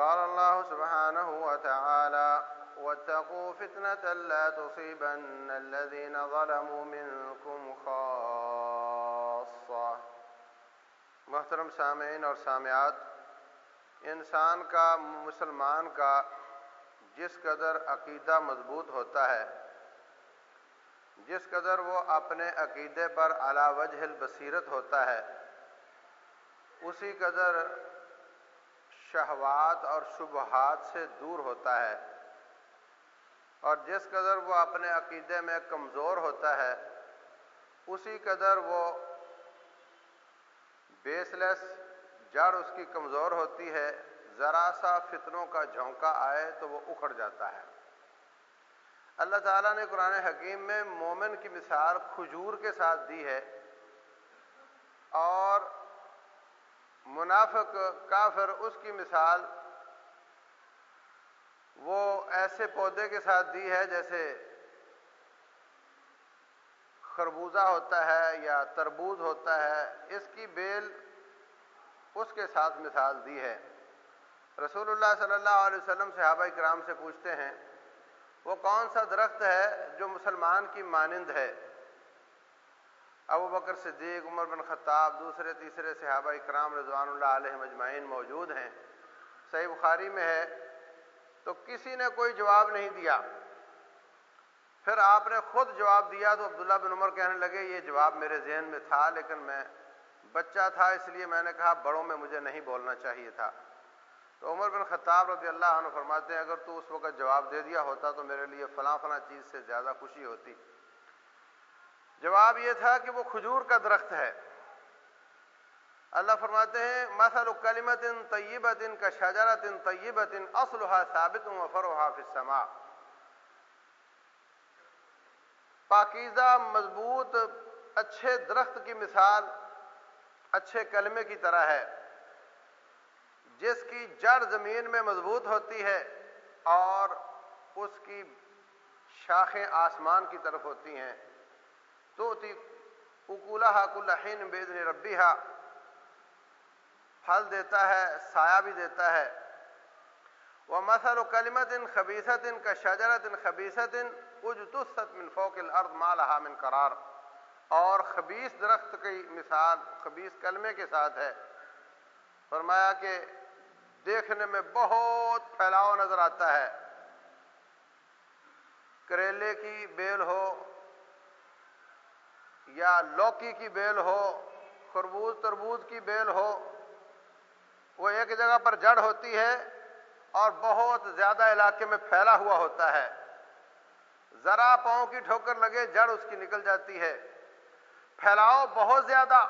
قال الله سبحانه وتعالى واتقوا فتنة لا تصيبن الذين ظلموا منكم خاصة. محترم سامعین اور سامعات، انسان کا، مسلمان کا جس قدر عقیدہ مضبوط ہوتا ہے، جس قدر وہ اپنے عقیدے پر علا وجہ البصیرت ہوتا ہے، اسی قدر شہوات اور شبہات سے دور ہوتا ہے اور جس قدر وہ اپنے عقیدے میں کمزور ہوتا ہے، اسی قدر وہ بیس لیس جڑ اس کی کمزور ہوتی ہے، ذرا سا فتنوں کا جھونکا آئے تو وہ اکھڑ جاتا ہے۔ اللہ تعالیٰ نے قرآن حکیم میں مومن کی مثال کھجور کے ساتھ دی ہے اور منافق کافر اس کی مثال وہ ایسے پودے کے ساتھ دی ہے جیسے خربوزہ ہوتا ہے یا تربوز ہوتا ہے، اس کی بیل اس کے ساتھ مثال دی ہے۔ رسول اللہ صلی اللہ علیہ وسلم صحابہ کرام سے پوچھتے ہیں، وہ کون سا درخت ہے جو مسلمان کی مانند ہے؟ ابو بکر صدیق، عمر بن خطاب، دوسرے، تیسرے صحابہ اکرام رضوان اللہ علیہ مجمعین موجود ہیں۔ صحیح بخاری میں ہے، تو کسی نے کوئی جواب نہیں دیا۔ پھر آپ نے خود جواب دیا تو عبداللہ بن عمر کہنے لگے، یہ جواب میرے ذہن میں تھا، لیکن میں بچہ تھا، اس لیے میں نے کہا بڑوں میں مجھے نہیں بولنا چاہیے تھا۔ تو عمر بن خطاب رضی اللہ عنہ فرماتے ہیں، اگر تو اس وقت جواب دے دیا ہوتا تو میرے لیے فلاں فلاں چیز سے زیادہ خوشی ہوتی۔ جواب یہ تھا کہ وہ کھجور کا درخت ہے۔ اللہ فرماتے ہیں، مثل کلمت طیبت کا شجرت طیبت اصلها ثابت وفرها فی السماء۔ پاکیزہ، مضبوط، اچھے درخت کی مثال، اچھے کلمے کی طرح ہے۔ جس کی جڑ زمین میں مضبوط ہوتی ہے اور اس کی شاخیں آسمان کی طرف ہوتی ہیں۔ تو اکولہ کل حین بیدن ربی پھل دیتا ہے، سایہ بھی دیتا ہے۔ وہ مسل و کلمت ان خبیصت ان کا شجرت ان خبیصت ان اجتست من فوق الارض ما مالحا من قرار۔ اور خبیص درخت کی مثال خبیص کلمے کے ساتھ ہے۔ فرمایا کہ دیکھنے میں بہت پھیلاؤ نظر آتا ہے۔ کریلے کی بیل ہو یا لوکی کی بیل ہو، خربوز تربوز کی بیل ہو، وہ ایک جگہ پر جڑ ہوتی ہے اور بہت زیادہ علاقے میں پھیلا ہوا ہوتا ہے۔ ذرا پاؤں کی ٹھوکر لگے جڑ اس کی نکل جاتی ہے۔ پھیلاؤ بہت زیادہ،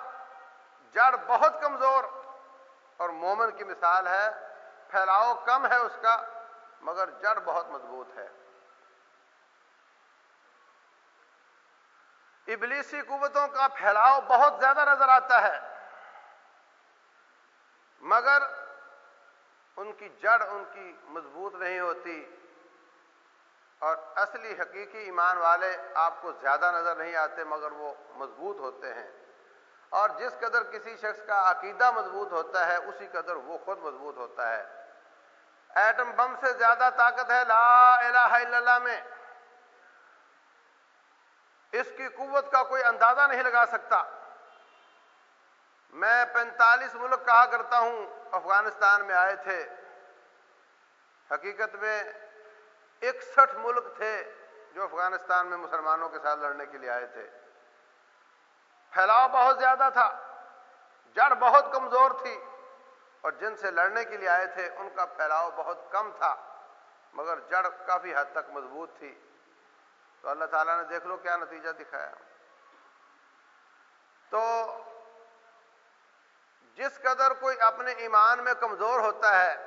جڑ بہت کمزور۔ اور مومن کی مثال ہے، پھیلاؤ کم ہے اس کا، مگر جڑ بہت مضبوط ہے۔ ابلیسی قوتوں کا پھیلاؤ بہت زیادہ نظر آتا ہے۔ مگر ان کی جڑ ان کی مضبوط نہیں ہوتی اور اصلی حقیقی ایمان والے آپ کو زیادہ نظر نہیں آتے مگر وہ مضبوط ہوتے ہیں۔ اور جس قدر کسی شخص کا عقیدہ مضبوط ہوتا ہے، اسی قدر وہ خود مضبوط ہوتا ہے۔ ایٹم بم سے زیادہ طاقت ہے لا الہ الا اللہ میں۔ اس کی قوت کا کوئی اندازہ نہیں لگا سکتا۔ میں پینتالیس ملک کہا کرتا ہوں، افغانستان میں آئے تھے۔ حقیقت میں اکسٹھ ملک تھے جو افغانستان میں مسلمانوں کے ساتھ لڑنے کے لیے آئے تھے۔ پھیلاؤ بہت زیادہ تھا، جڑ بہت کمزور تھی، اور جن سے لڑنے کے لیے آئے تھے، ان کا پھیلاؤ بہت کم تھا، مگر جڑ کافی حد تک مضبوط تھی۔ تو اللہ تعالیٰ نے دیکھ لو کیا نتیجہ دکھایا۔ تو جس قدر کوئی اپنے ایمان میں کمزور ہوتا ہے،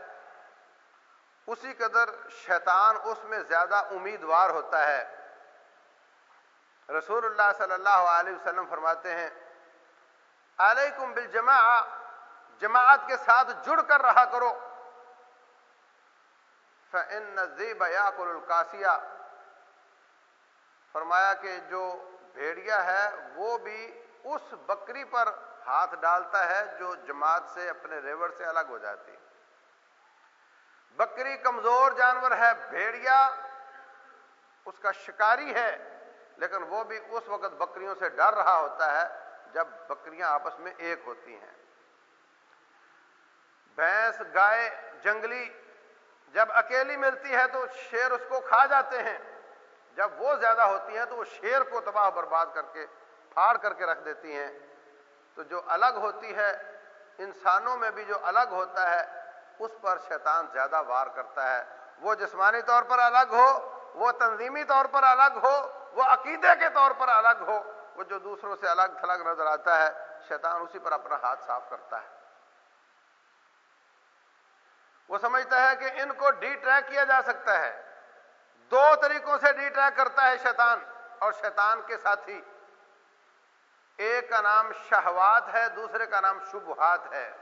اسی قدر شیطان اس میں زیادہ امیدوار ہوتا ہے۔ رسول اللہ صلی اللہ علیہ وسلم فرماتے ہیں، علیکم بالجماع جماعت کے ساتھ جڑ کر رہا کرو۔ فَإِنَّ الزِّيبَ يَأْكُلُ الْقَاسِيَةِ۔ فرمایا کہ جو بھیڑیا ہے وہ بھی اس بکری پر ہاتھ ڈالتا ہے جو جماعت سے اپنے ریور سے الگ ہو جاتی بکری کمزور جانور ہے، بھیڑیا اس کا شکاری ہے، لیکن وہ بھی اس وقت بکریوں سے ڈر رہا ہوتا ہے جب بکریاں آپس میں ایک ہوتی ہیں۔ بھینس، گائے، جنگلی، جب اکیلی ملتی ہے تو شیر اس کو کھا جاتے ہیں۔ جب وہ زیادہ ہوتی ہیں تو وہ شیر کو تباہ برباد کر کے پھاڑ کر کے رکھ دیتی ہیں۔ تو جو الگ ہوتی ہے، انسانوں میں بھی جو الگ ہوتا ہے، اس پر شیطان زیادہ وار کرتا ہے۔ وہ جسمانی طور پر الگ ہو، وہ تنظیمی طور پر الگ ہو، وہ عقیدے کے طور پر الگ ہو، وہ جو دوسروں سے الگ تھلگ نظر آتا ہے، شیطان اسی پر اپنا ہاتھ صاف کرتا ہے۔ وہ سمجھتا ہے کہ ان کو ڈی ٹریک کیا جا سکتا ہے۔ دو طریقوں سے ڈی ٹریک کرتا ہے شیطان اور شیطان کے ساتھی۔ ایک کا نام شہوات ہے، دوسرے کا نام شبہات ہے۔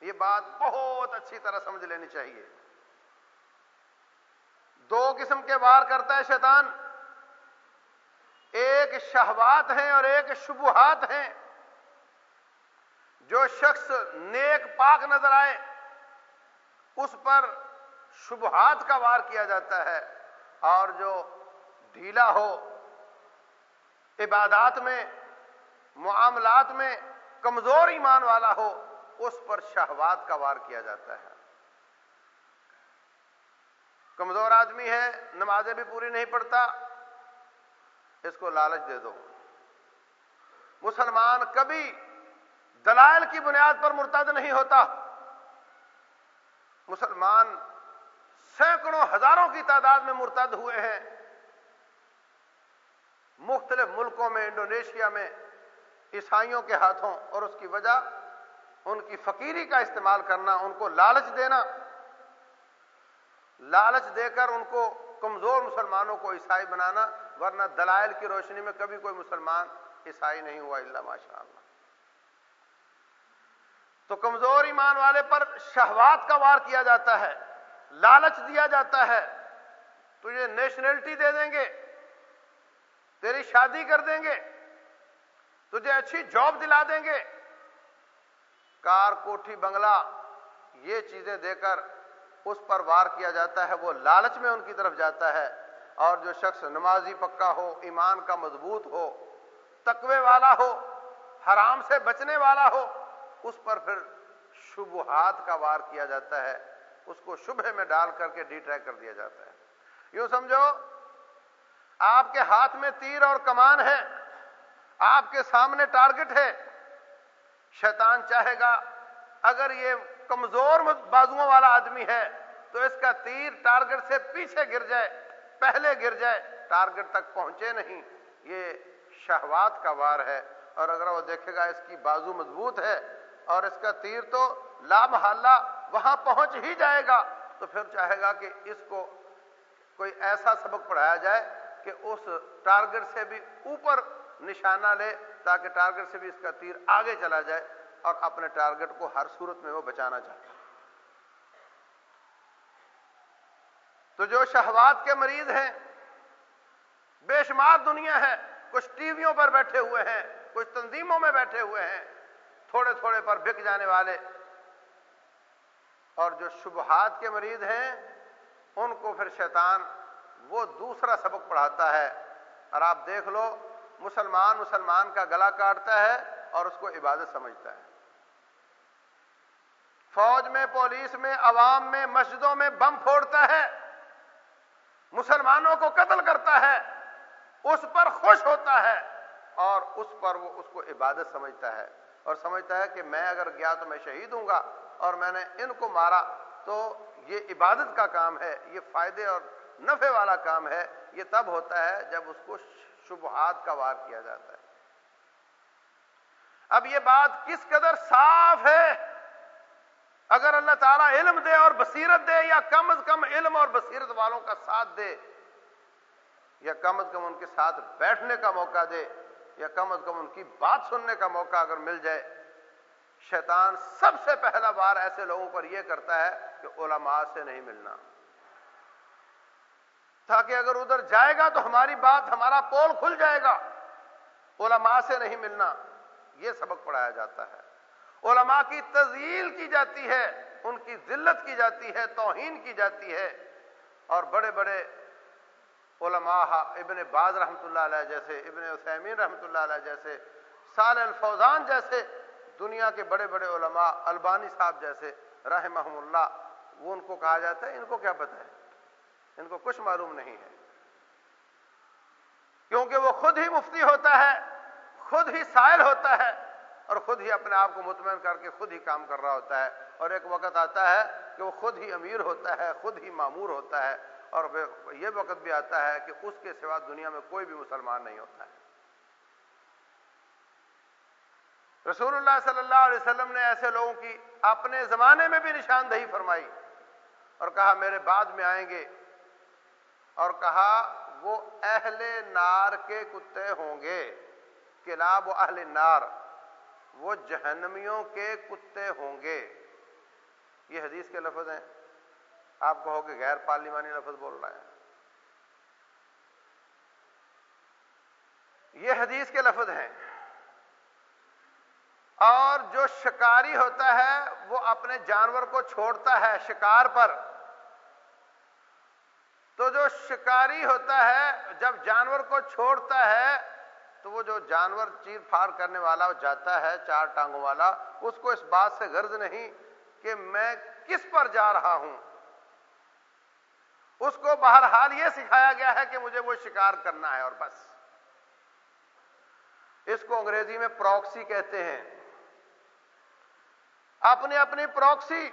یہ بات بہت اچھی طرح سمجھ لینی چاہیے۔ دو قسم کے وار کرتا ہے شیطان۔ ایک شہوات ہیں اور ایک شبہات ہیں۔ جو شخص نیک پاک نظر آئے، اس پر شبہات کا وار کیا جاتا ہے اور جو ڈھیلا ہو عبادات میں، معاملات میں کمزور ایمان والا ہو، اس پر شہوات کا وار کیا جاتا ہے۔ کمزور آدمی ہے، نمازیں بھی پوری نہیں پڑتا اس کو لالچ دے دو۔ مسلمان کبھی دلائل کی بنیاد پر مرتد نہیں ہوتا۔ مسلمان سینکڑوں ہزاروں کی تعداد میں مرتد ہوئے ہیں۔ مختلف ملکوں میں، انڈونیشیا میں عیسائیوں کے ہاتھوں اور اس کی وجہ ان کی فقیری کا استعمال کرنا، ان کو لالچ دینا۔ لالچ دے کر ان کو کمزور مسلمانوں کو عیسائی بنانا، ورنہ دلائل کی روشنی میں کبھی کوئی مسلمان عیسائی نہیں ہوا اللہ ماشاء اللہ تو کمزور ایمان والے پر شہوات کا وار کیا جاتا ہے۔ لالچ دیا جاتا ہے۔ تجھے نیشنلٹی دے دیں گے، تیری شادی کر دیں گے، تجھے اچھی جاب دلا دیں گے۔ کار کوٹھی بنگلہ، یہ چیزیں دے کر اس پر وار کیا جاتا ہے، وہ لالچ میں ان کی طرف جاتا ہے۔ اور جو شخص نمازی پکا ہو، ایمان کا مضبوط ہو، تقوی والا ہو، حرام سے بچنے والا ہو، اس پر پھر شبہات کا وار کیا جاتا ہے۔ اس کو شبہ میں ڈال کر کے ڈی ٹریک کر دیا جاتا ہے۔ یوں سمجھو، آپ کے ہاتھ میں تیر اور کمان ہے، آپ کے سامنے ٹارگٹ ہے، شیطان چاہے گا، اگر یہ کمزور بازو والا آدمی ہے تو اس کا تیر ٹارگٹ سے پیچھے گر جائے، پہلے گر جائے، ٹارگٹ تک پہنچے نہیں۔ یہ شہوات کا وار ہے اور اگر وہ دیکھے گا اس کی بازو مضبوط ہے اور اس کا تیر تو لا محلہ وہاں پہنچ ہی جائے گا تو پھر چاہے گا کہ اس کو کوئی ایسا سبق پڑھایا جائے کہ اس ٹارگٹ سے بھی اوپر نشانہ لے تاکہ ٹارگٹ سے بھی اس کا تیر آگے چلا جائے اور اپنے ٹارگٹ کو ہر صورت میں وہ بچانا چاہتا تو جو شہوات کے مریض ہیں، بے شمار دنیا ہے کچھ ٹی ویوں پر بیٹھے ہوئے ہیں، کچھ تنظیموں میں بیٹھے ہوئے ہیں، تھوڑے تھوڑے پر بک جانے والے اور جو شبہات کے مریض ہیں، ان کو پھر شیطان وہ دوسرا سبق پڑھاتا ہے۔ اور آپ دیکھ لو، مسلمان مسلمان کا گلا کاٹتا ہے اور اس کو عبادت سمجھتا ہے۔ فوج میں، پولیس میں، عوام میں، مسجدوں میں بم پھوڑتا ہے۔ مسلمانوں کو قتل کرتا ہے۔ اس پر خوش ہوتا ہے۔ اور اس پر وہ اس کو عبادت سمجھتا ہے۔ اور سمجھتا ہے کہ میں اگر گیا تو میں شہید ہوں گا۔ اور میں نے ان کو مارا، تو یہ عبادت کا کام ہے، یہ فائدے اور نفع والا کام ہے، یہ تب ہوتا ہے جب اس کو شبہات کا وار کیا جاتا ہے۔ اب یہ بات کس قدر صاف ہے؟ اگر اللہ تعالیٰ علم دے اور بصیرت دے، یا کم از کم علم اور بصیرت والوں کا ساتھ دے، یا کم از کم ان کے ساتھ بیٹھنے کا موقع دے، یا کم از کم ان کی بات سننے کا موقع اگر مل جائے شیطان سب سے پہلا بار ایسے لوگوں پر یہ کرتا ہے کہ علماء سے نہیں ملنا۔ تاکہ اگر ادھر جائے گا تو ہماری بات، ہمارا پول کھل جائے گا۔ علماء سے نہیں ملنا، یہ سبق پڑھایا جاتا ہے۔ علماء کی تزیل کی جاتی ہے، ان کی ذلت کی جاتی ہے، توہین کی جاتی ہے۔ اور بڑے بڑے علماء ابن باز رحمۃ اللہ علیہ جیسے، ابن عثیمین رحمۃ اللہ علیہ جیسے سال الفوزان جیسے دنیا کے بڑے بڑے علماء، البانی صاحب جیسے رحمہ اللہ، وہ ان کو کہا جاتا ہے، ان کو کیا پتہ ہے؟ ان کو کچھ معلوم نہیں ہے۔ کیونکہ وہ خود ہی مفتی ہوتا ہے، خود ہی سائل ہوتا ہے اور خود ہی اپنے آپ کو مطمئن کر کے خود ہی کام کر رہا ہوتا ہے۔ اور ایک وقت آتا ہے کہ وہ خود ہی امیر ہوتا ہے، خود ہی معمور ہوتا ہے اور یہ وقت بھی آتا ہے کہ اس کے سوا دنیا میں کوئی بھی مسلمان نہیں ہوتا ہے۔ رسول اللہ صلی اللہ علیہ وسلم نے ایسے لوگوں کی اپنے زمانے میں بھی نشاندہی فرمائی اور کہا میرے بعد میں آئیں گے اور کہا وہ اہل نار کے کتے ہوں گے کلاب و اہل نار، وہ جہنمیوں کے کتے ہوں گے۔ یہ حدیث کے لفظ ہیں۔ آپ کہو کہ غیر پارلیمانی لفظ بول رہا ہے یہ حدیث کے لفظ ہیں۔ اور جو شکاری ہوتا ہے وہ اپنے جانور کو چھوڑتا ہے شکار پر۔ تو جو شکاری ہوتا ہے، جب جانور کو چھوڑتا ہے، تو وہ جو جانور چیر پھاڑ کرنے والا جاتا ہے، چار ٹانگوں والا، اس کو اس بات سے غرض نہیں کہ میں کس پر جا رہا ہوں۔ اس کو بہرحال یہ سکھایا گیا ہے کہ مجھے وہ شکار کرنا ہے اور بس۔ اس کو انگریزی میں پروکسی کہتے ہیں۔ اپنی اپنی پروکسی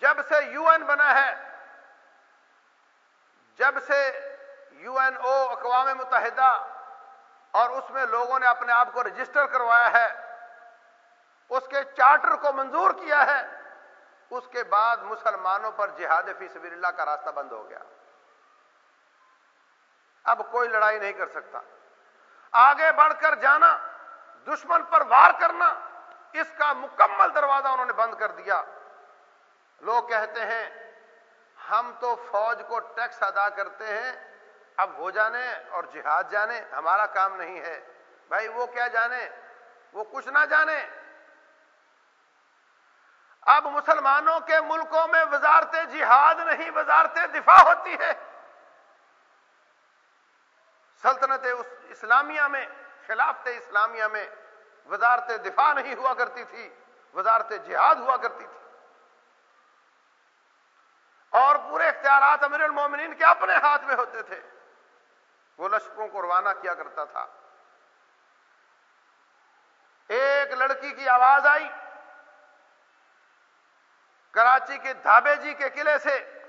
جب سے یو این بنا ہے، جب سے یو این او اقوام متحدہ اور اس میں لوگوں نے اپنے آپ کو رجسٹر کروایا ہے، اس کے چارٹر کو منظور کیا ہے، اس کے بعد مسلمانوں پر جہاد فی سبیل اللہ کا راستہ بند ہو گیا۔ اب کوئی لڑائی نہیں کر سکتا۔ آگے بڑھ کر جانا، دشمن پر وار کرنا۔ اس کا مکمل دروازہ انہوں نے بند کر دیا۔ لوگ کہتے ہیں، ہم تو فوج کو ٹیکس ادا کرتے ہیں، اب وہ جانے اور جہاد جانے، ہمارا کام نہیں ہے۔ بھائی، وہ کیا جانے؟ وہ کچھ نہ جانے۔ اب مسلمانوں کے ملکوں میں وزارت جہاد نہیں، وزارت دفاع ہوتی ہے۔ سلطنت اسلامیہ میں، خلافت اسلامیہ میں وزارت دفاع نہیں ہوا کرتی تھی، وزارت جہاد ہوا کرتی تھی۔ اور پورے اختیارات امیر المومنین کے اپنے ہاتھ میں ہوتے تھے۔ وہ لشکروں کو روانہ کیا کرتا تھا۔ ایک لڑکی کی آواز آئی۔ کراچی کے دھابے جی کے قلعے سے۔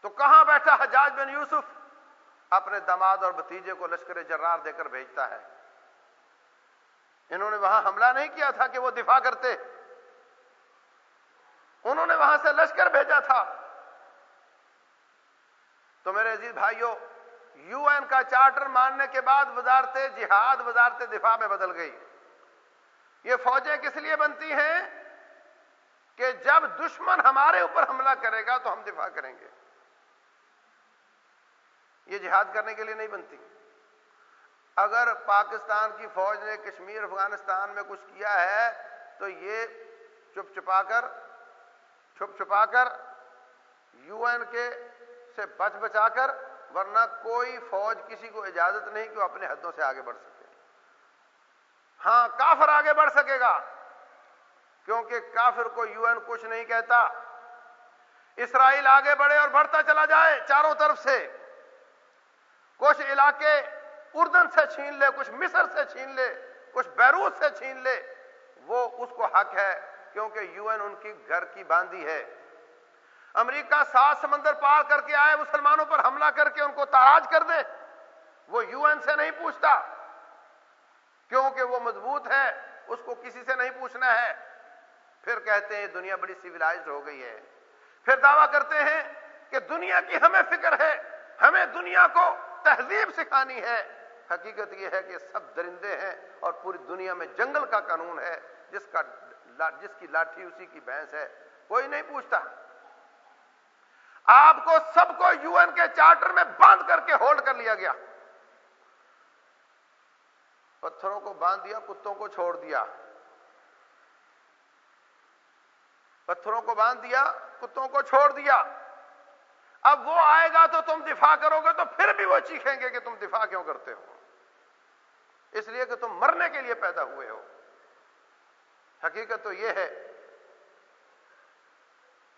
تو کہاں بیٹھا حجاج بن یوسف؟ اپنے دماد اور بتیجے کو لشکر جرار دے کر بھیجتا ہے۔ انہوں نے وہاں حملہ نہیں کیا تھا کہ وہ دفاع کرتے۔ انہوں نے وہاں سے لشکر بھیجا تھا۔ تو میرے عزیز بھائیوں یو این کا چارٹر ماننے کے بعد وزارت جہاد، وزارت دفاع میں بدل گئی۔ یہ فوجیں کس لیے بنتی ہیں؟ کہ جب دشمن ہمارے اوپر حملہ کرے گا تو ہم دفاع کریں گے۔ یہ جہاد کرنے کے لیے نہیں بنتی۔ اگر پاکستان کی فوج نے کشمیر، افغانستان میں کچھ کیا ہے، تو یہ چپ چپا کر، چھپ چھپا کر یو این کے سے بچ بچا کر، ورنہ کوئی فوج کسی کو اجازت نہیں کہ وہ اپنے حدوں سے آگے بڑھ سکے۔ ہاں کافر آگے بڑھ سکے گا، کیونکہ کافر کو یو این کچھ نہیں کہتا۔ اسرائیل آگے بڑھے اور بڑھتا چلا جائے چاروں طرف سے۔ کچھ علاقے اردن سے چھین لے، کچھ مصر سے چھین لے، کچھ بیروت سے چھین لے، وہ اس کو حق ہے کیونکہ یو این ان کی گھر کی باندھی ہے۔ امریکہ سات سمندر پار کر کے آئے، مسلمانوں پر حملہ کر کے ان کو تاراج کر دے۔ وہ یو این سے نہیں پوچھتا کیونکہ وہ مضبوط ہے، اس کو کسی سے نہیں پوچھنا ہے۔ پھر کہتے ہیں، دنیا بڑی سیویلائزڈ ہو گئی ہے۔ پھر دعویٰ کرتے ہیں کہ دنیا کی ہمیں فکر ہے، ہمیں دنیا کو تہذیب سکھانی ہے۔ حقیقت یہ ہے کہ سب درندے ہیں اور پوری دنیا میں جنگل کا قانون ہے، جس کا جس کی لاٹھی اسی کی بھینس ہے، کوئی نہیں پوچھتا۔ آپ کو سب کو یو این کے چارٹر میں باندھ کر کے ہولڈ کر لیا گیا۔ پتھروں کو باندھ دیا، کتوں کو چھوڑ دیا۔ پتھروں کو باندھ دیا، کتوں کو چھوڑ دیا۔ اب وہ آئے گا تو تم دفاع کرو گے تو پھر بھی وہ چیخیں گے کہ تم دفاع کیوں کرتے ہو۔ اس لیے کہ تم مرنے کے لیے پیدا ہوئے ہو۔ حقیقت تو یہ ہے۔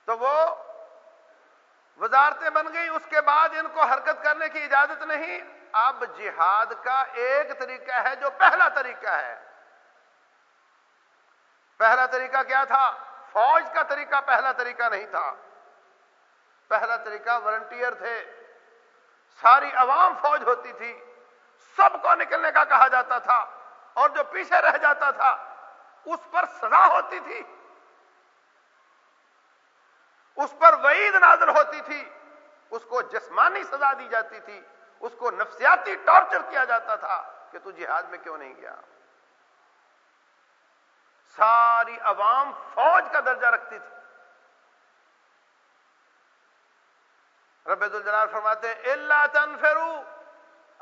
تو وہ وزارتیں بن گئی اس کے بعد ان کو حرکت کرنے کی اجازت نہیں۔ اب جہاد کا ایک طریقہ ہے جو پہلا طریقہ ہے۔ پہلا طریقہ کیا تھا؟ فوج کا طریقہ پہلا طریقہ نہیں تھا۔ پہلا طریقہ والنٹیئر تھے۔ ساری عوام فوج ہوتی تھی۔ سب کو نکلنے کا کہا جاتا تھا اور جو پیچھے رہ جاتا تھا، اس پر سزا ہوتی تھی۔ اس پر وعید نازل ہوتی تھی۔ اس کو جسمانی سزا دی جاتی تھی۔ اس کو نفسیاتی ٹارچر کیا جاتا تھا کہ تو جہاد میں کیوں نہیں گیا۔ ساری عوام فوج کا درجہ رکھتی تھی۔ رب الجلال فرماتے اللہ تنفرو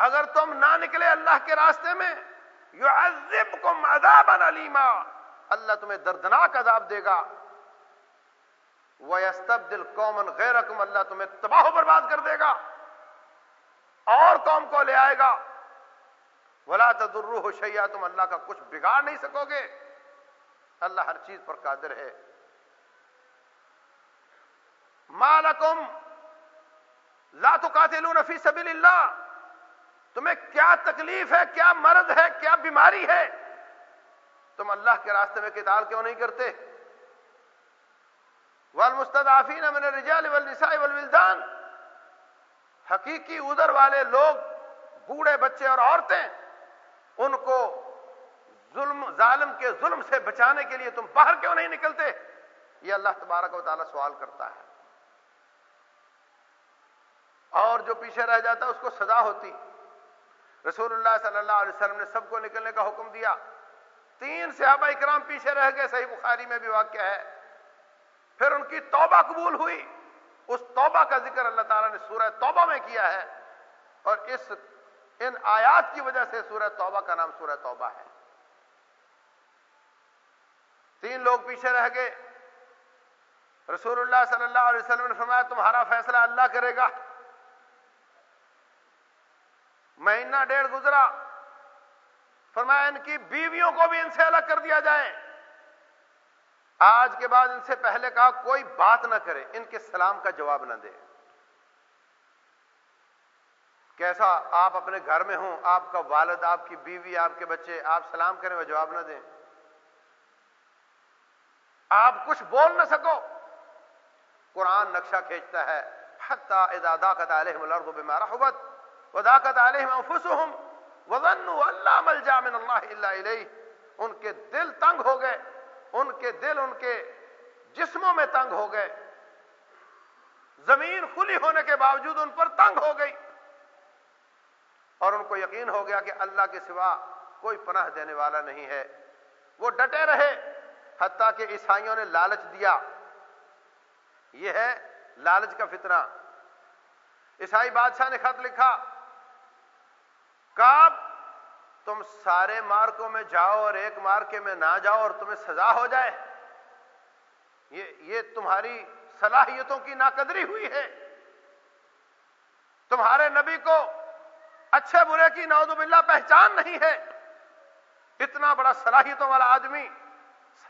اگر تم نہ نکلے اللہ کے راستے میں، یعذبکم عذابا علیما اللہ تمہیں دردناک عذاب دے گا۔ وَيَسْتَبْدِلْ قَوْمًا غَيْرَكُمْ، اللہ تمہیں تباہ و برباد کر دے گا۔ اور قوم کو لے آئے گا۔ وَلَا تَدُرُّهُ شَيْعَ تم اللہ کا کچھ بگاڑ نہیں سکو گے۔ اللہ ہر چیز پر قادر ہے۔ مالکم لا تقاتلون فی سبیل اللہ تمہیں کیا تکلیف ہے، کیا مرض ہے، کیا بیماری ہے؟ تم اللہ کے راستے میں قتال کیوں نہیں کرتے؟ والمستضعفین من الرجال والنساء والولدان۔ حقیقی ادھر والے لوگ، بوڑھے بچے اور عورتیں، ان کو ظلم، ظالم کے ظلم سے بچانے کے لیے تم باہر کیوں نہیں نکلتے؟ یہ اللہ تبارک و تعالی سوال کرتا ہے۔ اور جو پیچھے رہ جاتا اس کو سزا ہوتی۔ رسول اللہ صلی اللہ علیہ وسلم نے سب کو نکلنے کا حکم دیا۔ تین صحابہ اکرام پیچھے رہ گئے، صحیح بخاری میں بھی واقع ہے۔ پھر ان کی توبہ قبول ہوئی۔ اس توبہ کا ذکر اللہ تعالیٰ نے سورہ توبہ میں کیا ہے۔ اور اس، ان آیات کی وجہ سے سورہ توبہ کا نام سورہ توبہ ہے۔ تین لوگ پیچھے رہ گئے۔ رسول اللہ صلی اللہ علیہ وسلم نے فرمایا، تمہارا فیصلہ اللہ کرے گا۔ مہینہ ڈیڑھ گزرا۔ فرمایا ان کی بیویوں کو بھی ان سے الگ کر دیا جائے۔ آج کے بعد ان سے پہلے کہا کوئی بات نہ کرے، ان کے سلام کا جواب نہ دے۔ کیسا آپ اپنے گھر میں ہوں، آپ کا والد، آپ کی بیوی، آپ کے بچے، آپ سلام کریں وہ جواب نہ دیں۔ آپ کچھ بول نہ سکو۔ قرآن نقشہ کھینچتا ہے، حتی اذا داقت علیہم الارض بما رحبت۔ وذاقت علیہم انفسهم وظنوا اللہ ملجا من اللہ الا الیہ۔ ان کے دل تنگ ہو گئے۔ ان کے دل ان کے جسموں میں تنگ ہو گئے۔ زمین کھلی ہونے کے باوجود ان پر تنگ ہو گئی۔ اور ان کو یقین ہو گیا کہ اللہ کے سوا کوئی پناہ دینے والا نہیں ہے۔ وہ ڈٹے رہے حتیٰ کہ عیسائیوں نے لالچ دیا۔ یہ ہے لالچ کا فتنہ۔ عیسائی بادشاہ نے خط لکھا کاب تم سارے مارکوں میں جاؤ اور ایک مارکے میں نہ جاؤ اور تمہیں سزا ہو جائے۔ یہ یہ تمہاری صلاحیتوں کی ناقدری ہوئی ہے۔ تمہارے نبی کو اچھے برے کی نعوذ باللہ پہچان نہیں ہے۔ اتنا بڑا صلاحیتوں والا آدمی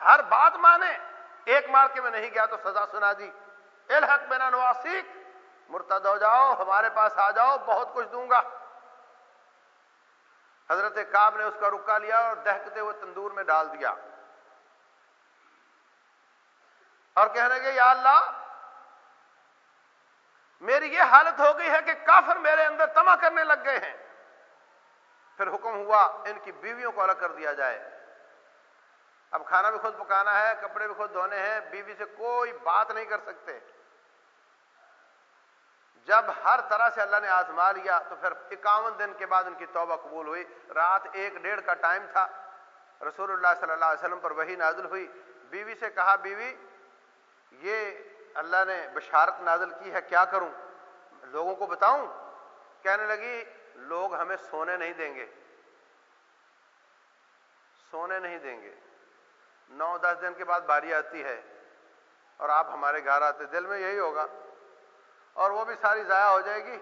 ہر بات مانے۔ ایک مارکے میں نہیں گیا تو سزا سنا دی۔ الحق بنا نواسیک مرتد ہو جاؤ، ہمارے پاس آ جاؤ، بہت کچھ دوں گا۔ حضرت کاب نے اس کا رکا لیا اور دہکتے ہوئے تندور میں ڈال دیا۔ اور کہنے لگے، یا اللہ، میری یہ حالت ہو گئی ہے کہ کافر میرے اندر تما کرنے لگ گئے ہیں۔ پھر حکم ہوا، ان کی بیویوں کو الگ کر دیا جائے۔ اب کھانا بھی خود پکانا ہے، کپڑے بھی خود دھونے ہیں، بیوی سے کوئی بات نہیں کر سکتے۔ جب ہر طرح سے اللہ نے آزما لیا تو پھر اکاون دن کے بعد ان کی توبہ قبول ہوئی۔ رات ایک ڈیڑھ کا ٹائم تھا۔ رسول اللہ صلی اللہ علیہ وسلم پر وہی نازل ہوئی۔ بیوی سے کہا، بیوی، یہ اللہ نے بشارت نازل کی ہے، کیا کروں؟ لوگوں کو بتاؤں؟ کہنے لگی، لوگ ہمیں سونے نہیں دیں گے۔ سونے نہیں دیں گے۔ نو دس دن کے بعد باری آتی ہے اور آپ ہمارے گھر آتے۔ دل میں یہی ہوگا۔ اور وہ بھی ساری ضائع ہو جائے گی۔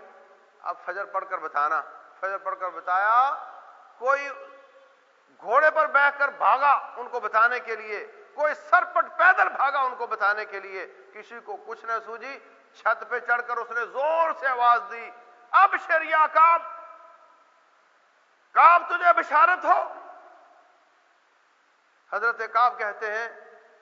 اب فجر پڑھ کر بتانا۔ فجر پڑھ کر بتایا، کوئی گھوڑے پر بیٹھ کر بھاگا ان کو بتانے کے لیے، کوئی سرپٹ پیدل بھاگا ان کو بتانے کے لیے، کسی کو کچھ نہ سوجی چھت پہ چڑھ کر اس نے زور سے آواز دی، اب شریا کاب کاب تجھے بشارت ہو۔ حضرت کاب کہتے ہیں،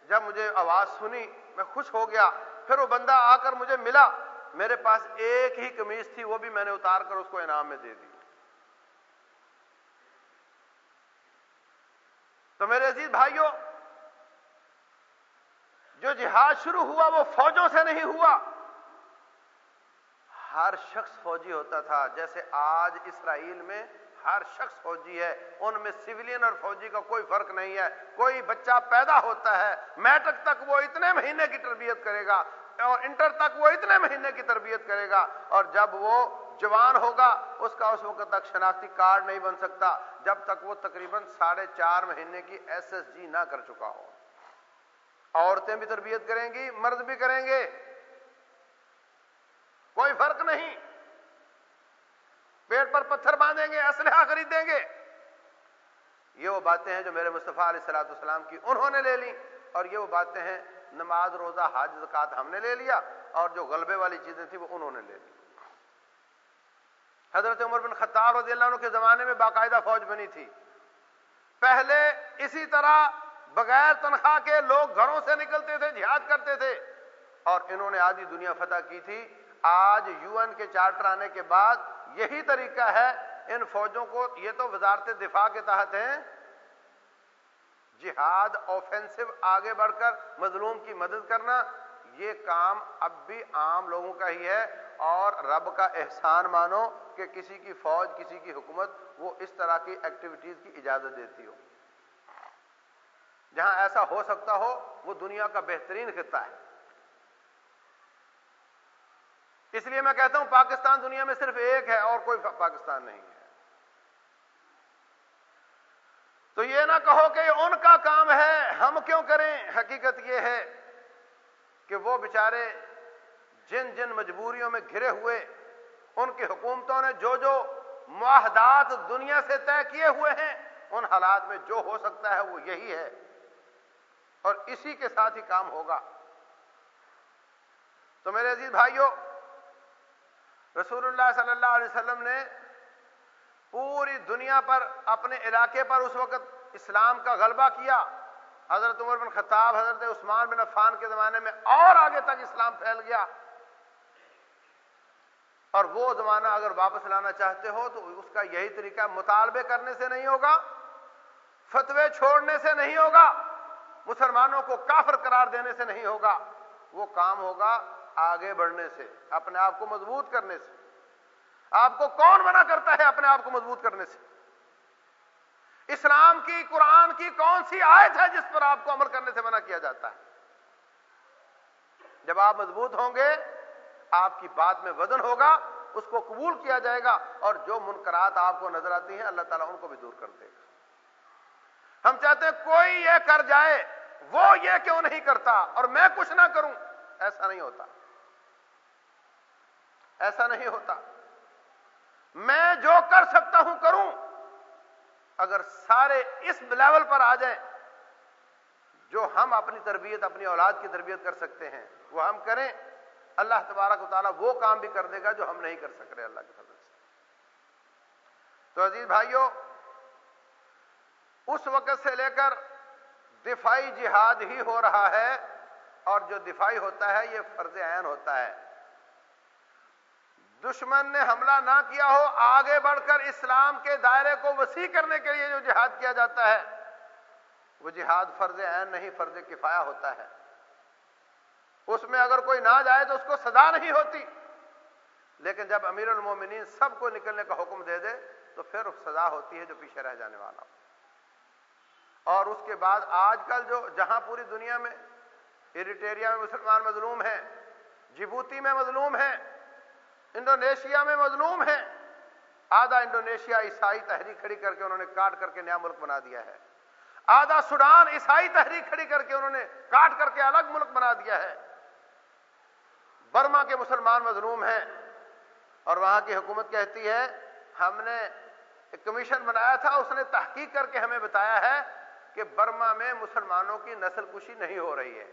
جب مجھے آواز سنی، میں خوش ہو گیا، پھر وہ بندہ آ کر مجھے ملا۔ میرے پاس ایک ہی کمیز تھی، وہ بھی میں نے اتار کر اس کو انعام میں دے دی۔ تو میرے عزیز بھائیوں، جو جہاد شروع ہوا وہ فوجوں سے نہیں ہوا۔ ہر شخص فوجی ہوتا تھا، جیسے آج اسرائیل میں ہر شخص فوجی ہے۔ ان میں سویلین اور فوجی کا کوئی فرق نہیں ہے۔ کوئی بچہ پیدا ہوتا ہے، میٹرک تک وہ اتنے مہینے کی تربیت کرے گا۔ اور انٹر تک وہ اتنے مہینے کی تربیت کرے گا اور جب وہ جوان ہوگا، اس کا اس وقت تک شناختی کارڈ نہیں بن سکتا، جب تک وہ تقریباً ساڑھے چار مہینے کی ایس ایس جی نہ کر چکا ہو۔ عورتیں بھی تربیت کریں گی، مرد بھی کریں گے۔ کوئی فرق نہیں۔ پیٹ پر پتھر باندھیں گے، اسلحہ خریدیں گے۔ یہ وہ باتیں ہیں جو میرے مصطفیٰ علیہ السلاۃ السلام کی انہوں نے لے لی اور یہ وہ باتیں ہیں نماز، روزہ حاج زکات ہم نے لے لیا اور جو غلبے والی چیزیں تھیں وہ انہوں نے لے لی۔ حضرت عمر بن خطاب رضی اللہ عنہ کے زمانے میں باقاعدہ فوج بنی تھی۔ پہلے اسی طرح بغیر تنخواہ کے لوگ گھروں سے نکلتے تھے، جہاد کرتے تھے۔ اور انہوں نے آدھی دنیا فتح کی تھی۔ آج یو این کے چارٹر آنے کے بعد یہی طریقہ ہے۔ ان فوجوں کو یہ تو وزارت دفاع کے تحت ہیں۔ جہاد آفینسو آگے بڑھ کر مظلوم کی مدد کرنا، یہ کام اب بھی عام لوگوں کا ہی ہے اور رب کا احسان مانو کہ کسی کی فوج، کسی کی حکومت وہ اس طرح کی ایکٹیویٹیز کی اجازت دیتی ہو۔ جہاں ایسا ہو سکتا ہو، وہ دنیا کا بہترین خطہ ہے۔ اس لیے میں کہتا ہوں، پاکستان دنیا میں صرف ایک ہے اور کوئی پاکستان نہیں ہے۔ تو یہ نہ کہو کہ ان کا کام ہے، ہم کیوں کریں؟ حقیقت یہ ہے کہ وہ بیچارے جن جن مجبوریوں میں گھرے ہوئے، ان کی حکومتوں نے جو جو معاہدات دنیا سے طے کیے ہوئے ہیں، ان حالات میں جو ہو سکتا ہے وہ یہی ہے۔ اور اسی کے ساتھ ہی کام ہوگا۔ تو میرے عزیز بھائیوں، رسول اللہ صلی اللہ علیہ وسلم نے پوری دنیا پر اپنے علاقے پر اس وقت اسلام کا غلبہ کیا۔ حضرت عمر بن خطاب، حضرت عثمان بن عفان کے زمانے میں اور آگے تک اسلام پھیل گیا۔ اور وہ زمانہ اگر واپس لانا چاہتے ہو تو اس کا یہی طریقہ مطالبے کرنے سے نہیں ہوگا، فتوے چھوڑنے سے نہیں ہوگا، مسلمانوں کو کافر قرار دینے سے نہیں ہوگا۔ وہ کام ہوگا آگے بڑھنے سے، اپنے آپ کو مضبوط کرنے سے۔ آپ کو کون منع کرتا ہے اپنے آپ کو مضبوط کرنے سے؟ اسلام کی، قرآن کی کون سی آیت ہے جس پر آپ کو عمل کرنے سے منع کیا جاتا ہے؟ جب آپ مضبوط ہوں گے، آپ کی بات میں وزن ہوگا، اس کو قبول کیا جائے گا اور جو منکرات آپ کو نظر آتی ہیں، اللہ تعالیٰ ان کو بھی دور کر دے گا۔ ہم چاہتے ہیں کوئی یہ کر جائے، وہ یہ کیوں نہیں کرتا اور میں کچھ نہ کروں؟ ایسا نہیں ہوتا۔ ایسا نہیں ہوتا۔ میں جو کر سکتا ہوں کروں۔ اگر سارے اس لیول پر آ جائیں، جو ہم اپنی تربیت، اپنی اولاد کی تربیت کر سکتے ہیں، وہ ہم کریں، اللہ تبارک و تعالیٰ وہ کام بھی کر دے گا جو ہم نہیں کر سک رہے اللہ کے فضل سے۔ تو عزیز بھائیوں اس وقت سے لے کر دفاعی جہاد ہی ہو رہا ہے، اور جو دفاعی ہوتا ہے، یہ فرض عین ہوتا ہے۔ دشمن نے حملہ نہ کیا ہو، آگے بڑھ کر اسلام کے دائرے کو وسیع کرنے کے لیے جو جہاد کیا جاتا ہے، وہ جہاد فرض عین نہیں، فرض کفایا ہوتا ہے۔ اس میں اگر کوئی نہ جائے تو اس کو سزا نہیں ہوتی۔ لیکن جب امیر المومنین سب کو نکلنے کا حکم دے دے، تو پھر سزا ہوتی ہے جو پیچھے رہ جانے والا۔ اور اس کے بعد آج کل جو جہاں پوری دنیا میں اریٹیریا میں مسلمان مظلوم ہیں، جبوتی میں مظلوم ہیں انڈونیشیا میں مظلوم ہیں۔ آدھا انڈونیشیا عیسائی تحریک کھڑی کر کے انہوں نے کاٹ کر کے نیا ملک بنا دیا ہے۔ آدھا سوڈان عیسائی تحریک کھڑی کر کے انہوں نے کاٹ کر کے الگ ملک بنا دیا ہے۔ برما کے مسلمان مظلوم ہیں اور وہاں کی حکومت کہتی ہے، ہم نے ایک کمیشن بنایا تھا، اس نے تحقیق کر کے ہمیں بتایا ہے کہ برما میں مسلمانوں کی نسل کشی نہیں ہو رہی ہے۔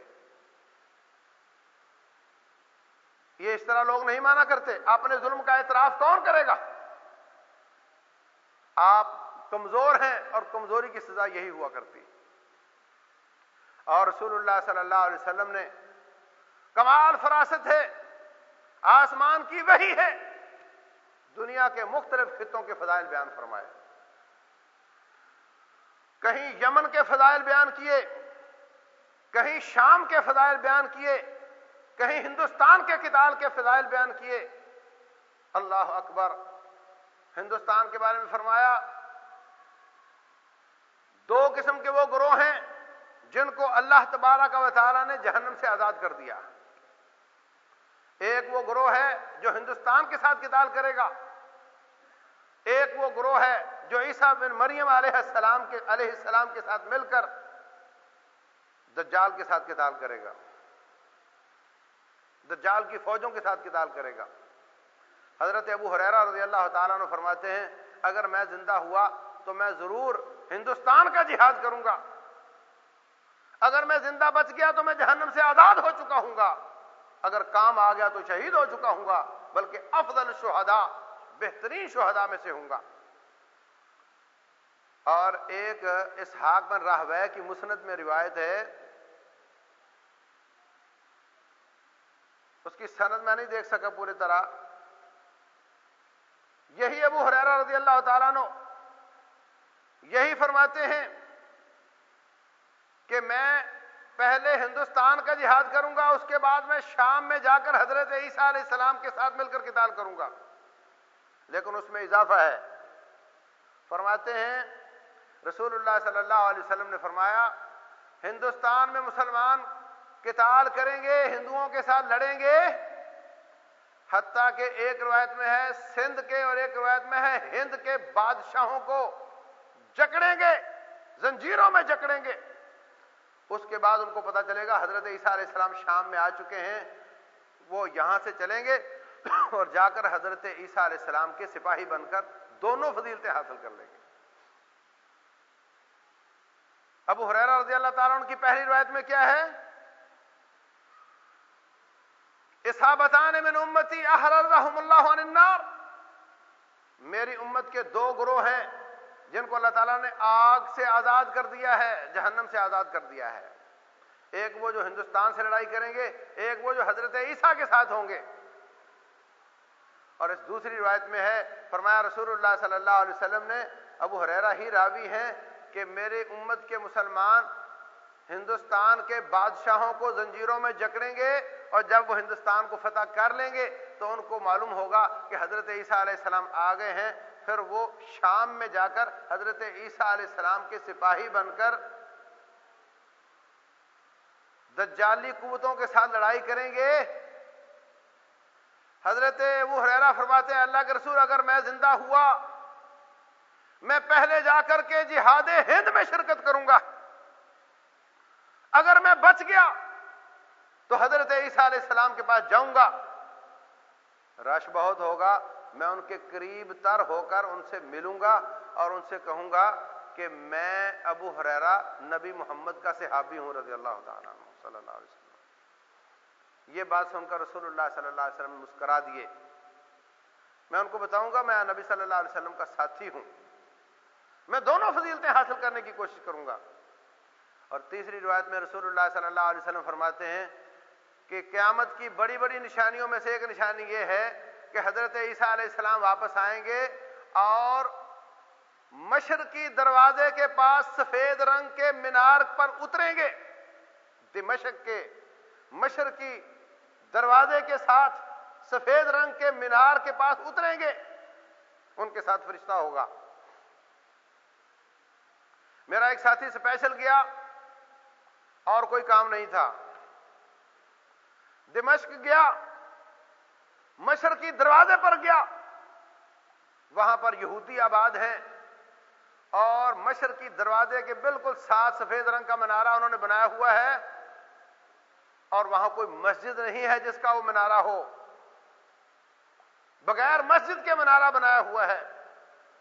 یہ اس طرح لوگ نہیں مانا کرتے۔ اپنے ظلم کا اعتراف کون کرے گا؟ آپ کمزور ہیں اور کمزوری کی سزا یہی ہوا کرتی۔ اور رسول اللہ صلی اللہ علیہ وسلم نے کمال فراست ہے، آسمان کی وہی ہے، دنیا کے مختلف خطوں کے فضائل بیان فرمائے۔ کہیں یمن کے فضائل بیان کیے، کہیں شام کے فضائل بیان کیے کہیں ہندوستان کے کتاب کے فضائل بیان کیے۔ اللہ اکبر۔ ہندوستان کے بارے میں فرمایا، دو قسم کے وہ گروہ ہیں جن کو اللہ تبارہ کا وطالعہ نے جہنم سے آزاد کر دیا۔ ایک وہ گروہ ہے جو ہندوستان کے ساتھ کتاب کرے گا۔ ایک وہ گروہ ہے جو عیسیٰ بن مریم علیہ السلام کے علیہ السلام کے ساتھ مل کر دجال کے ساتھ کتاب کرے گا۔ دجال کی فوجوں کے ساتھ کتاب کرے گا۔ حضرت ابو حریرہ رضی اللہ تعالیٰ نے فرماتے ہیں، اگر میں زندہ ہوا تو میں ضرور ہندوستان کا جہاد کروں گا۔ اگر میں زندہ بچ گیا تو میں جہنم سے آزاد ہو چکا ہوں گا۔ اگر کام آ گیا تو شہید ہو چکا ہوں گا، بلکہ افضل شہداء، بہترین شہداء میں سے ہوں گا۔ اور ایک اسحاق بن راہوے کی مسند میں روایت ہے اس کی سند میں نہیں دیکھ سکا پوری طرح۔ یہی ابو حریرہ رضی اللہ تعالیٰ نو یہی فرماتے ہیں کہ میں پہلے ہندوستان کا جہاد کروں گا، اس کے بعد میں شام میں جا کر حضرت عیسیٰ علیہ السلام کے ساتھ مل کر کتال کروں گا۔ لیکن اس میں اضافہ ہے۔ فرماتے ہیں، رسول اللہ صلی اللہ علیہ وسلم نے فرمایا، ہندوستان میں مسلمان کتال کریں گے، ہندوؤں کے ساتھ لڑیں گے۔ حتیٰ کہ ایک روایت میں ہے، سندھ کے اور ایک روایت میں ہے، ہند کے بادشاہوں کو جکڑیں گے، زنجیروں میں جکڑیں گے۔ اس کے بعد ان کو پتا چلے گا، حضرت عیسیٰ علیہ السلام شام میں آ چکے ہیں، وہ یہاں سے چلیں گے اور جا کر حضرت عیسیٰ علیہ السلام کے سپاہی بن کر دونوں فضیلتیں حاصل کر لیں گے۔ ابو حریرہ رضی اللہ تعالیٰ ان کی پہلی روایت میں کیا ہے؟ من امتی احررہم اللہ عن النار. میری امت کے دو گروہ ہیں جن کو اللہ تعالیٰ نے آگ سے آزاد کر دیا ہے، جہنم سے آزاد کر دیا ہے۔ ایک وہ جو ہندوستان سے لڑائی کریں گے، ایک وہ جو حضرت عیسیٰ کے ساتھ ہوں گے۔ اور اس دوسری روایت میں ہے، فرمایا رسول اللہ صلی اللہ علیہ وسلم نے، ابو حریرہ ہی راوی ہیں کہ میرے امت کے مسلمان ہندوستان کے بادشاہوں کو زنجیروں میں جکڑیں گے اور جب وہ ہندوستان کو فتح کر لیں گے تو ان کو معلوم ہوگا کہ حضرت عیسیٰ علیہ السلام آ گئے ہیں۔ پھر وہ شام میں جا کر حضرت عیسیٰ علیہ السلام کے سپاہی بن کر دجالی قوتوں کے ساتھ لڑائی کریں گے۔ حضرت وہ حریرہ فرماتے ہیں، اللہ کے رسول، اگر میں زندہ ہوا، میں پہلے جا کر کے جہاد ہند میں شرکت کروں گا۔ اگر میں بچ گیا تو حضرت عیسیٰ علیہ السلام کے پاس جاؤں گا۔ رش بہت ہوگا، میں ان کے قریب تر ہو کر ان سے ملوں گا اور ان سے کہوں گا کہ میں ابو حریرا نبی محمد کا صحابی ہوں، رضی اللہ تعالیٰ عنہ، صلی اللہ علیہ وسلم۔ یہ بات سن کر رسول اللہ صلی اللہ علیہ وسلم مسکرا دیے۔ میں ان کو بتاؤں گا، میں نبی صلی اللہ علیہ وسلم کا ساتھی ہوں۔ میں دونوں فضیلتیں حاصل کرنے کی کوشش کروں گا۔ اور تیسری روایت میں رسول اللہ صلی اللہ علیہ وسلم فرماتے ہیں کہ قیامت کی بڑی بڑی نشانیوں میں سے ایک نشانی یہ ہے کہ حضرت عیسیٰ علیہ السلام واپس آئیں گے اور مشرقی دروازے کے پاس سفید رنگ کے مینار پر اتریں گے۔ دمشق کے مشرقی دروازے کے ساتھ سفید رنگ کے مینار کے پاس اتریں گے۔ ان کے ساتھ فرشتہ ہوگا۔ میرا ایک ساتھی اسپیشل گیا اور کوئی کام نہیں تھا۔ دمشق گیا مشرقی دروازے پر گیا، وہاں پر یہودی آباد ہیں اور مشرقی دروازے کے بالکل ساتھ سفید رنگ کا منارہ انہوں نے بنایا ہوا ہے اور وہاں کوئی مسجد نہیں ہے جس کا وہ منارہ ہو۔ بغیر مسجد کے منارہ بنایا ہوا ہے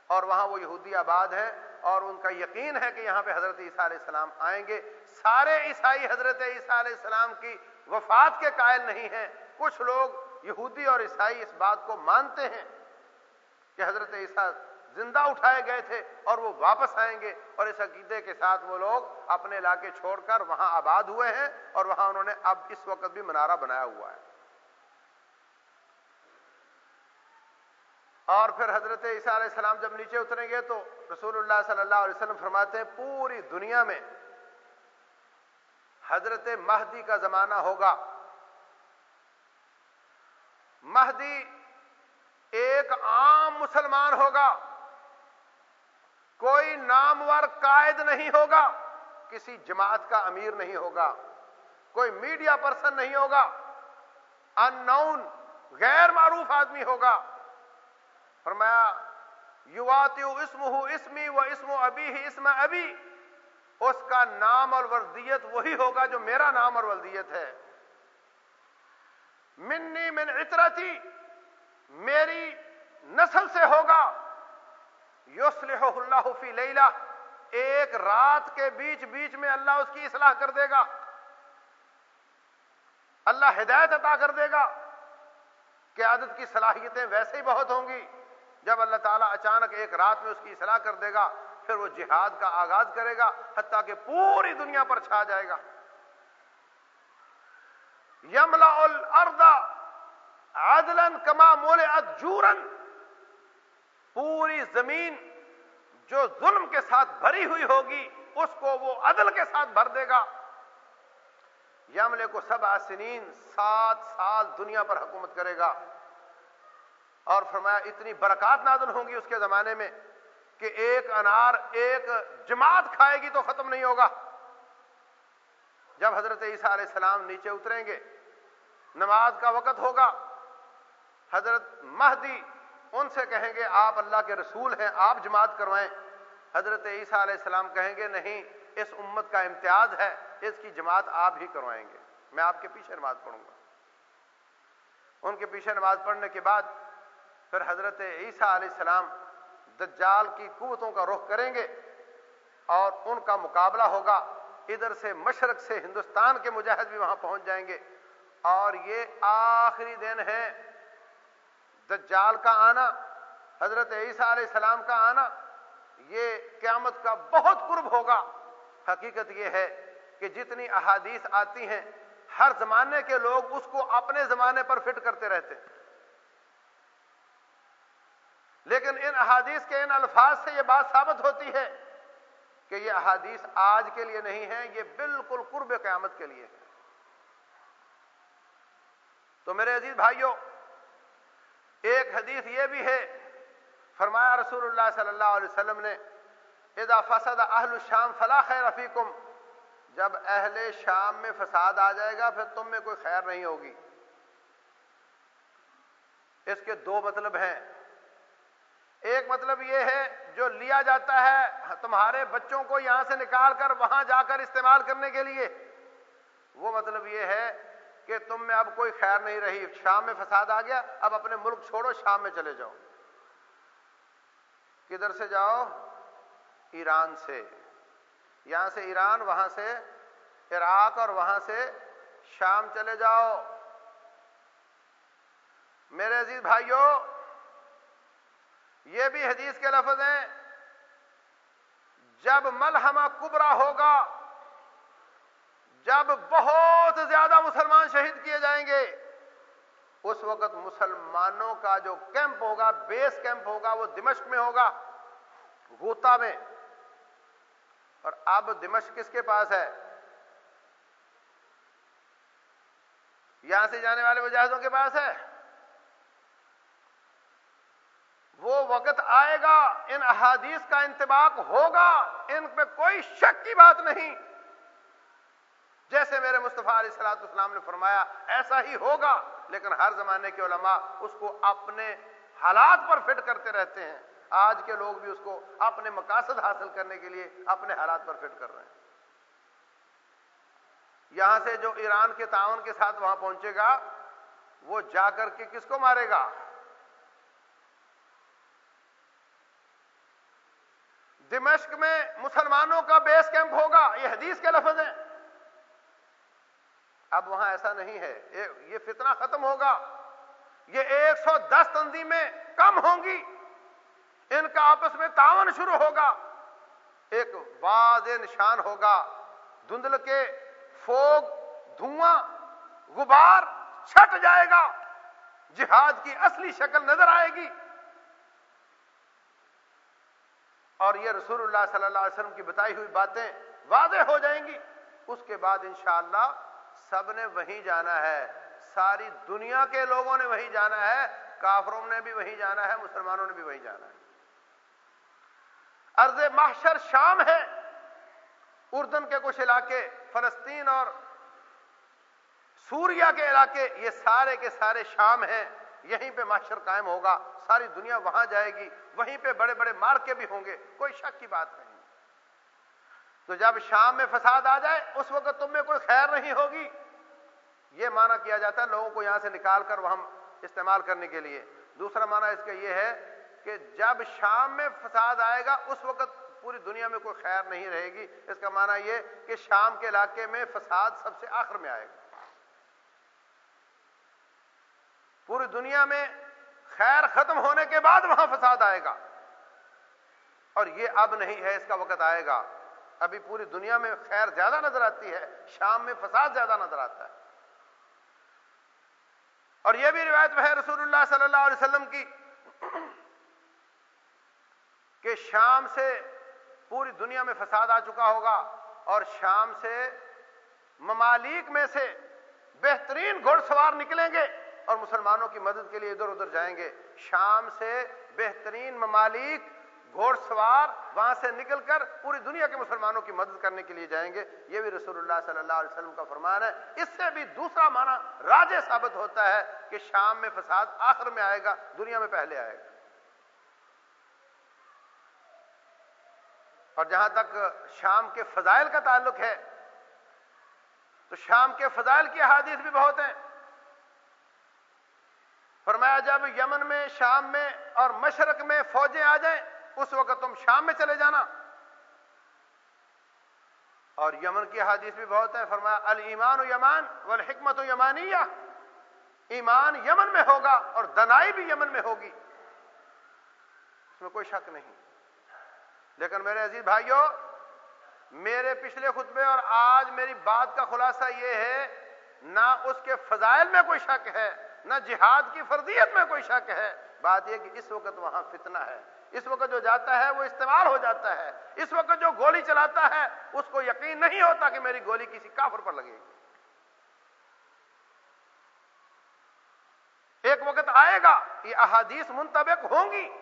اور وہاں وہ یہودی آباد ہیں اور ان کا یقین ہے کہ یہاں پہ حضرت عیسیٰ علیہ السلام آئیں گے۔ سارے عیسائی حضرت عیسیٰ علیہ السلام کی وفات کے قائل نہیں ہیں۔ کچھ لوگ یہودی اور عیسائی اس بات کو مانتے ہیں کہ حضرت عیسیٰ زندہ اٹھائے گئے تھے اور وہ واپس آئیں گے اور اس عقیدے کے ساتھ وہ لوگ اپنے علاقے چھوڑ کر وہاں آباد ہوئے ہیں اور وہاں انہوں نے اب اس وقت بھی منارہ بنایا ہوا ہے۔ اور پھر حضرت عیسیٰ علیہ السلام جب نیچے اتریں گے تو رسول اللہ صلی اللہ علیہ وسلم فرماتے ہیں، پوری دنیا میں حضرت مہدی کا زمانہ ہوگا۔ مہدی ایک عام مسلمان ہوگا۔ کوئی نامور قائد نہیں ہوگا۔ کسی جماعت کا امیر نہیں ہوگا۔ کوئی میڈیا پرسن نہیں ہوگا۔ ان نون غیر معروف آدمی ہوگا۔ فرمایا، یواتیو اسم ہو اسمی و اسم ابی ہی اسم ابی۔ اس کا نام اور ورزیت وہی ہوگا جو میرا نام اور ورزیت ہے۔ منی من عطرتی، میری نسل سے ہوگا۔ یوسلح اللہ فی لیلہ، ایک رات کے بیچ بیچ میں اللہ اس کی اصلاح کر دے گا۔ اللہ ہدایت عطا کر دے گا۔ قیادت کی صلاحیتیں ویسے ہی بہت ہوں گی۔ جب اللہ تعالیٰ اچانک ایک رات میں اس کی اصلاح کر دے گا پھر وہ جہاد کا آغاز کرے گا، حتیٰ کہ پوری دنیا پر چھا جائے گا۔ یملا الارض عدلن کما مول اجورن پوری زمین جو ظلم کے ساتھ بھری ہوئی ہوگی، اس کو وہ عدل کے ساتھ بھر دے گا۔ یملے کو سب آسنین سات سال دنیا پر حکومت کرے گا۔ اور فرمایا، اتنی برکات نازل ہوں گی اس کے زمانے میں۔ کہ ایک انار ایک جماعت کھائے گی تو ختم نہیں ہوگا۔ جب حضرت عیسیٰ علیہ السلام نیچے اتریں گے، نماز کا وقت ہوگا، حضرت مہدی ان سے کہیں گے، آپ اللہ کے رسول ہیں، آپ جماعت کروائیں۔ حضرت عیسیٰ علیہ السلام کہیں گے، نہیں، اس امت کا امتیاز ہے، اس کی جماعت آپ ہی کروائیں گے۔ میں آپ کے پیچھے نماز پڑھوں گا۔ ان کے پیچھے نماز پڑھنے کے بعد پھر حضرت عیسیٰ علیہ السلام دجال کی قوتوں کا رخ کریں گے اور ان کا مقابلہ ہوگا۔ ادھر سے مشرق سے ہندوستان کے مجاہد بھی وہاں پہنچ جائیں گے۔ اور یہ آخری دن ہے۔ دجال کا آنا، حضرت عیسیٰ علیہ السلام کا آنا، یہ قیامت کا بہت قرب ہوگا۔ حقیقت یہ ہے کہ جتنی احادیث آتی ہیں، ہر زمانے کے لوگ اس کو اپنے زمانے پر فٹ کرتے رہتے۔ لیکن ان احادیث کے ان الفاظ سے یہ بات ثابت ہوتی ہے کہ یہ احادیث آج کے لیے نہیں ہے یہ بالکل قرب قیامت کے لیے ہے تو میرے عزیز بھائیوں ایک حدیث یہ بھی ہے، فرمایا رسول اللہ صلی اللہ علیہ وسلم نے، اذا فسد اہل الشام فلا خیر فیکم. جب اہل شام میں فساد آ جائے گا، پھر تم میں کوئی خیر نہیں ہوگی۔ اس کے دو مطلب ہیں۔ ایک مطلب یہ ہے، جو لیا جاتا ہے تمہارے بچوں کو یہاں سے نکال کر وہاں جا کر استعمال کرنے کے لیے، وہ مطلب یہ ہے کہ تم میں اب کوئی خیر نہیں رہی، شام میں فساد آ گیا، اب اپنے ملک چھوڑو، شام میں چلے جاؤ۔ کدھر سے جاؤ؟ ایران سے۔ یہاں سے ایران، وہاں سے عراق اور وہاں سے شام چلے جاؤ۔ میرے عزیز بھائیوں یہ بھی حدیث کے لفظ ہیں، جب ملحمہ کبرا ہوگا، جب بہت زیادہ مسلمان شہید کیے جائیں گے، اس وقت مسلمانوں کا جو کیمپ ہوگا، بیس کیمپ ہوگا، وہ دمشق میں ہوگا گوتا میں۔ اور اب دمشق کس کے پاس ہے؟ یہاں سے جانے والے مجاہدوں کے پاس ہے۔ وہ وقت آئے گا، ان احادیث کا انتباق ہوگا، ان پہ کوئی شک کی بات نہیں۔ جیسے میرے مصطفیٰ علیہ السلاۃ اسلام نے فرمایا، ایسا ہی ہوگا، لیکن ہر زمانے کے علماء اس کو اپنے حالات پر فٹ کرتے رہتے ہیں۔ آج کے لوگ بھی اس کو اپنے مقاصد حاصل کرنے کے لیے اپنے حالات پر فٹ کر رہے ہیں۔ یہاں سے جو ایران کے تعاون کے ساتھ وہاں پہنچے گا، وہ جا کر کے کس کو مارے گا؟ دمشق میں مسلمانوں کا بیس کیمپ ہوگا، یہ حدیث کے لفظ ہیں۔ اب وہاں ایسا نہیں ہے، یہ فتنہ ختم ہوگا۔ یہ ایک سو دس تنظیمیں کم ہوں گی۔ ان کا آپس میں تعاون شروع ہوگا۔ ایک واضح نشان ہوگا۔ دھندل کے فوگ، دھواں، غبار چھٹ جائے گا۔ جہاد کی اصلی شکل نظر آئے گی۔ اور یہ رسول اللہ صلی اللہ علیہ وسلم کی بتائی ہوئی باتیں واضح ہو جائیں گی۔ اس کے بعد انشاءاللہ سب نے وہیں جانا ہے۔ ساری دنیا کے لوگوں نے وہیں جانا ہے۔ کافروں نے بھی وہیں جانا ہے، مسلمانوں نے بھی وہیں جانا ہے۔ ارض محشر شام ہے۔ اردن کے کچھ علاقے، فلسطین اور سوریا کے علاقے، یہ سارے کے سارے شام ہیں۔ یہیں پہ محشر قائم ہوگا، ساری دنیا وہاں جائے گی، وہیں پہ بڑے بڑے مارکے بھی ہوں گے، کوئی شک کی بات نہیں۔ تو جب شام میں فساد آ جائے، اس وقت تم میں کوئی خیر نہیں ہوگی۔ یہ معنی کیا جاتا ہے، لوگوں کو یہاں سے نکال کر وہ استعمال کرنے کے لیے۔ دوسرا معنی اس کا یہ ہے کہ جب شام میں فساد آئے گا، اس وقت پوری دنیا میں کوئی خیر نہیں رہے گی۔ اس کا معنی یہ کہ شام کے علاقے میں فساد سب سے آخر میں آئے گا۔ پوری دنیا میں خیر ختم ہونے کے بعد وہاں فساد آئے گا۔ اور یہ اب نہیں ہے، اس کا وقت آئے گا۔ ابھی پوری دنیا میں خیر زیادہ نظر آتی ہے، شام میں فساد زیادہ نظر آتا ہے۔ اور یہ بھی روایت ہے رسول اللہ صلی اللہ علیہ وسلم کی کہ شام سے پوری دنیا میں فساد آ چکا ہوگا اور شام سے ممالک میں سے بہترین گھڑ سوار نکلیں گے۔ اور مسلمانوں کی مدد کے لیے ادھر ادھر جائیں گے۔ شام سے بہترین ممالک گھوڑ سوار وہاں سے نکل کر پوری دنیا کے مسلمانوں کی مدد کرنے کے لیے جائیں گے۔ یہ بھی رسول اللہ صلی اللہ علیہ وسلم کا فرمان ہے۔ اس سے بھی دوسرا معنی راجے ثابت ہوتا ہے کہ شام میں فساد آخر میں آئے گا، دنیا میں پہلے آئے گا۔ اور جہاں تک شام کے فضائل کا تعلق ہے، تو شام کے فضائل کی حادث بھی بہت ہیں۔ فرمایا جب یمن میں، شام میں اور مشرق میں فوجیں آ جائیں، اس وقت تم شام میں چلے جانا۔ اور یمن کی حادث بھی بہت ہے، فرمایا المان و یمان والحکمت و یمانیہ۔ ایمان یمن میں ہوگا اور دنائی بھی یمن میں ہوگی۔ اس میں کوئی شک نہیں۔ لیکن میرے عزیز بھائیوں میرے پچھلے خطبے اور آج میری بات کا خلاصہ یہ ہے، نہ اس کے فضائل میں کوئی شک ہے۔ نہ جہاد کی فرضیت میں کوئی شک ہے۔ بات یہ کہ اس وقت وہاں فتنہ ہے۔ اس وقت جو جاتا ہے وہ استعمال ہو جاتا ہے۔ اس وقت جو گولی چلاتا ہے اس کو یقین نہیں ہوتا کہ میری گولی کسی کافر پر لگے گی۔ ایک وقت آئے گا، یہ احادیث منطبق ہوں گی۔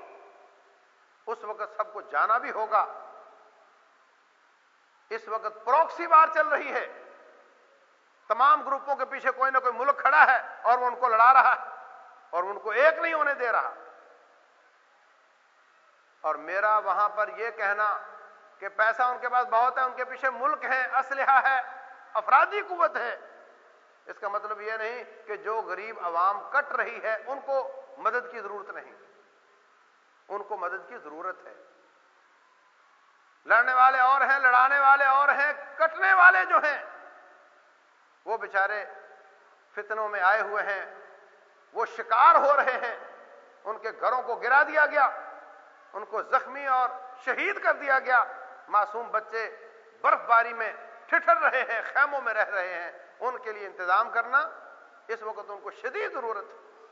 اس وقت سب کو جانا بھی ہوگا۔ اس وقت پروکسی بار چل رہی ہے۔ تمام گروپوں کے پیچھے کوئی نہ کوئی ملک کھڑا ہے اور وہ ان کو لڑا رہا ہے اور ان کو ایک نہیں ہونے دے رہا۔ اور میرا وہاں پر یہ کہنا کہ پیسہ ان کے پاس بہت ہے، ان کے پیچھے ملک ہے اسلحہ ہے، افرادی قوت ہے۔ اس کا مطلب یہ نہیں کہ جو غریب عوام کٹ رہی ہے، ان کو مدد کی ضرورت نہیں۔ ان کو مدد کی ضرورت ہے۔ لڑنے والے اور ہیں، لڑانے والے اور ہیں، کٹنے والے جو ہیں وہ بیچارے فتنوں میں آئے ہوئے ہیں، وہ شکار ہو رہے ہیں۔ ان کے گھروں کو گرا دیا گیا، ان کو زخمی اور شہید کر دیا گیا۔ معصوم بچے برف باری میں ٹھٹر رہے ہیں، خیموں میں رہ رہے ہیں۔ ان کے لیے انتظام کرنا اس وقت ان کو شدید ضرورت ہے۔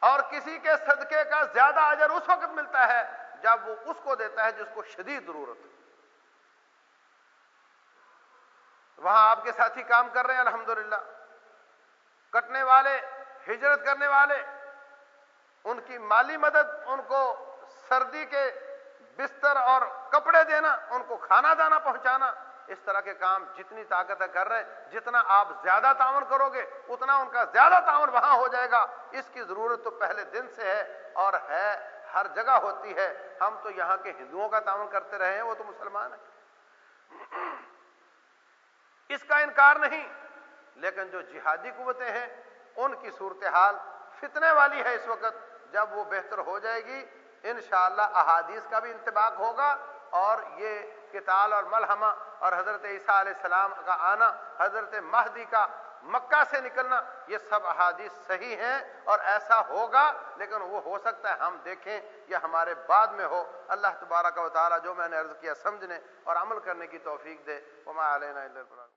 اور کسی کے صدقے کا زیادہ اجر اس وقت ملتا ہے جب وہ اس کو دیتا ہے جس کو شدید ضرورت ہے۔ وہاں آپ کے ساتھی کام کر رہے ہیں، الحمدللہ۔ کٹنے والے، ہجرت کرنے والے، ان کی مالی مدد، ان کو سردی کے بستر اور کپڑے دینا، ان کو کھانا دانا پہنچانا، اس طرح کے کام جتنی طاقت کر رہے ہیں جتنا آپ زیادہ تعاون کرو گے، اتنا ان کا زیادہ تعاون وہاں ہو جائے گا۔ اس کی ضرورت تو پہلے دن سے ہے اور ہے، ہر جگہ ہوتی ہے۔ ہم تو یہاں کے ہندوؤں کا تعاون کرتے رہے ہیں، وہ تو مسلمان ہیں۔ اس کا انکار نہیں۔ لیکن جو جہادی قوتیں ہیں، ان کی صورتحال فتنے والی ہے اس وقت۔ جب وہ بہتر ہو جائے گی، انشاءاللہ احادیث کا بھی انتباق ہوگا۔ اور یہ کتال اور ملحمہ اور حضرت عیسیٰ علیہ السلام کا آنا، حضرت مہدی کا مکہ سے نکلنا، یہ سب احادیث صحیح ہیں اور ایسا ہوگا، لیکن وہ ہو سکتا ہے۔ ہم دیکھیں یا ہمارے بعد میں ہو۔ اللہ تبارک و تعالی جو میں نے عرض کیا، سمجھنے اور عمل کرنے کی توفیق دے۔ وما علینا